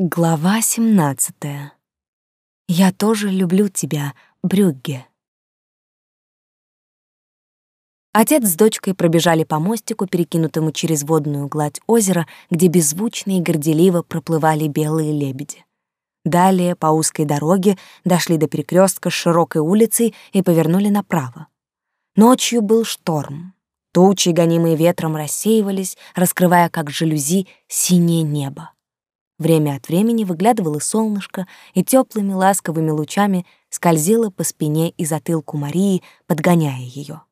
Глава 17. Я тоже люблю тебя, Брюгге. Отец с дочкой пробежали по мостику, перекинутому через водную гладь озера, где беззвучно и горделиво проплывали белые лебеди. Далее по узкой дороге дошли до перекрестка с широкой улицей и повернули направо. Ночью был шторм. Тучи, гонимые ветром, рассеивались, раскрывая, как жалюзи, синее небо. Время от времени выглядывало солнышко и теплыми ласковыми лучами скользило по спине и затылку Марии, подгоняя ее.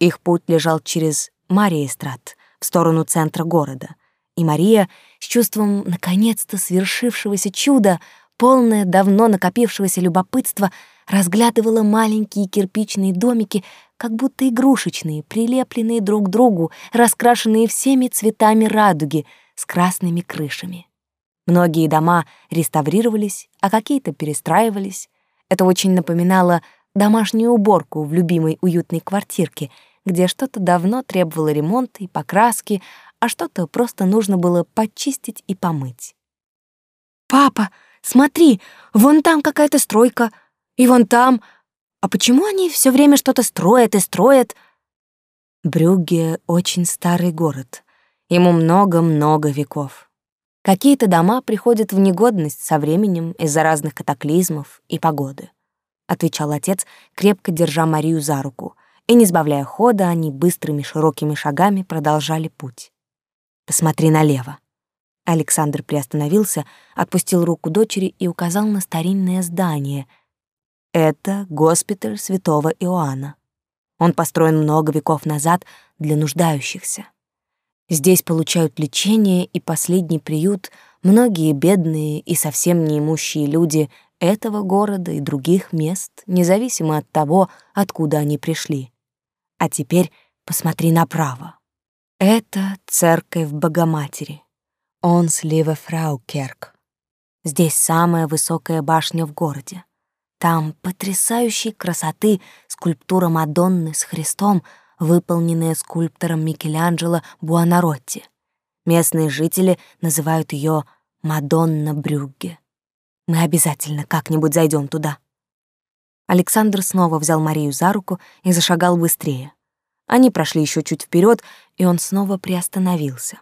Их путь лежал через Мариестрат в сторону центра города, и Мария с чувством наконец-то свершившегося чуда, полное давно накопившегося любопытства, разглядывала маленькие кирпичные домики, как будто игрушечные, прилепленные друг к другу, раскрашенные всеми цветами радуги с красными крышами. Многие дома реставрировались, а какие-то перестраивались. Это очень напоминало домашнюю уборку в любимой уютной квартирке, где что-то давно требовало ремонта и покраски, а что-то просто нужно было почистить и помыть. «Папа, смотри, вон там какая-то стройка, и вон там. А почему они все время что-то строят и строят?» Брюгге — очень старый город. Ему много-много веков. Какие-то дома приходят в негодность со временем из-за разных катаклизмов и погоды, отвечал отец, крепко держа Марию за руку, и не сбавляя хода, они быстрыми широкими шагами продолжали путь. Посмотри налево. Александр приостановился, отпустил руку дочери и указал на старинное здание. Это госпиталь Святого Иоанна. Он построен много веков назад для нуждающихся. Здесь получают лечение и последний приют многие бедные и совсем неимущие люди этого города и других мест, независимо от того, откуда они пришли. А теперь посмотри направо. Это церковь Богоматери. Он сливе Фраукерк. Здесь самая высокая башня в городе. Там потрясающей красоты скульптура Мадонны с Христом — выполненная скульптором Микеланджело Буонаротти. Местные жители называют ее Мадонна Брюгге. Мы обязательно как-нибудь зайдем туда. Александр снова взял Марию за руку и зашагал быстрее. Они прошли еще чуть вперед, и он снова приостановился.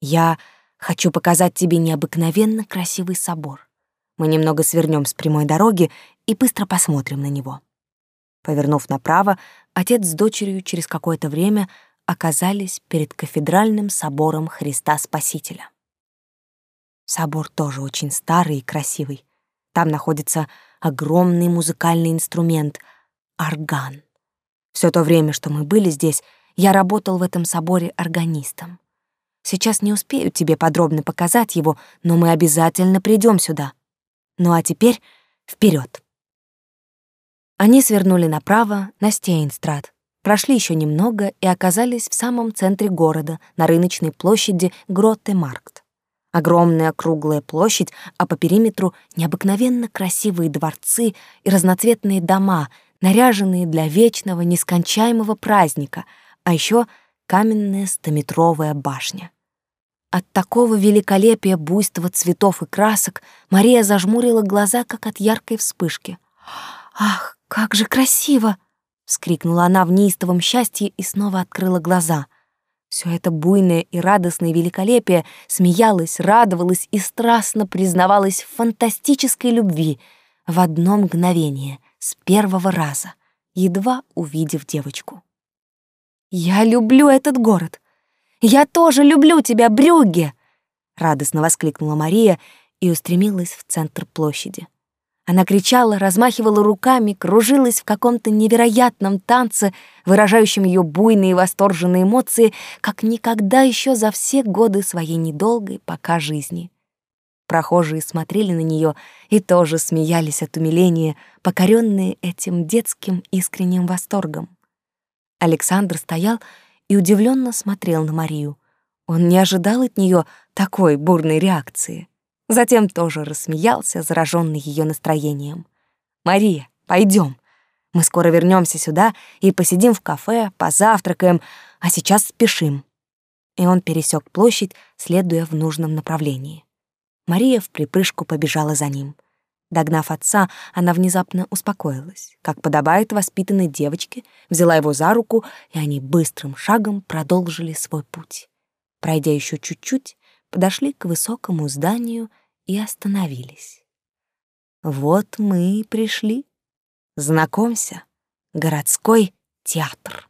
Я хочу показать тебе необыкновенно красивый собор. Мы немного свернем с прямой дороги и быстро посмотрим на него. Повернув направо, отец с дочерью через какое-то время оказались перед кафедральным собором Христа Спасителя. Собор тоже очень старый и красивый. Там находится огромный музыкальный инструмент — орган. Все то время, что мы были здесь, я работал в этом соборе органистом. Сейчас не успею тебе подробно показать его, но мы обязательно придем сюда. Ну а теперь вперед. Они свернули направо, на Стейнстрат, прошли еще немного и оказались в самом центре города, на рыночной площади Гротте-Маркт. Огромная круглая площадь, а по периметру необыкновенно красивые дворцы и разноцветные дома, наряженные для вечного нескончаемого праздника, а еще каменная стометровая башня. От такого великолепия буйства цветов и красок Мария зажмурила глаза, как от яркой вспышки. «Ах, «Как же красиво!» — вскрикнула она в неистовом счастье и снова открыла глаза. Все это буйное и радостное великолепие смеялось, радовалось и страстно признавалось в фантастической любви в одно мгновение, с первого раза, едва увидев девочку. «Я люблю этот город! Я тоже люблю тебя, Брюгге!» — радостно воскликнула Мария и устремилась в центр площади. Она кричала, размахивала руками, кружилась в каком-то невероятном танце, выражающем ее буйные и восторженные эмоции, как никогда еще за все годы своей недолгой пока жизни. Прохожие смотрели на нее и тоже смеялись от умиления, покоренные этим детским искренним восторгом. Александр стоял и удивленно смотрел на Марию. Он не ожидал от нее такой бурной реакции. Затем тоже рассмеялся, зараженный ее настроением. «Мария, пойдем. Мы скоро вернемся сюда и посидим в кафе, позавтракаем, а сейчас спешим». И он пересек площадь, следуя в нужном направлении. Мария в припрыжку побежала за ним. Догнав отца, она внезапно успокоилась, как подобает воспитанной девочке, взяла его за руку, и они быстрым шагом продолжили свой путь. Пройдя еще чуть-чуть, подошли к высокому зданию и остановились. Вот мы и пришли. Знакомься, городской театр.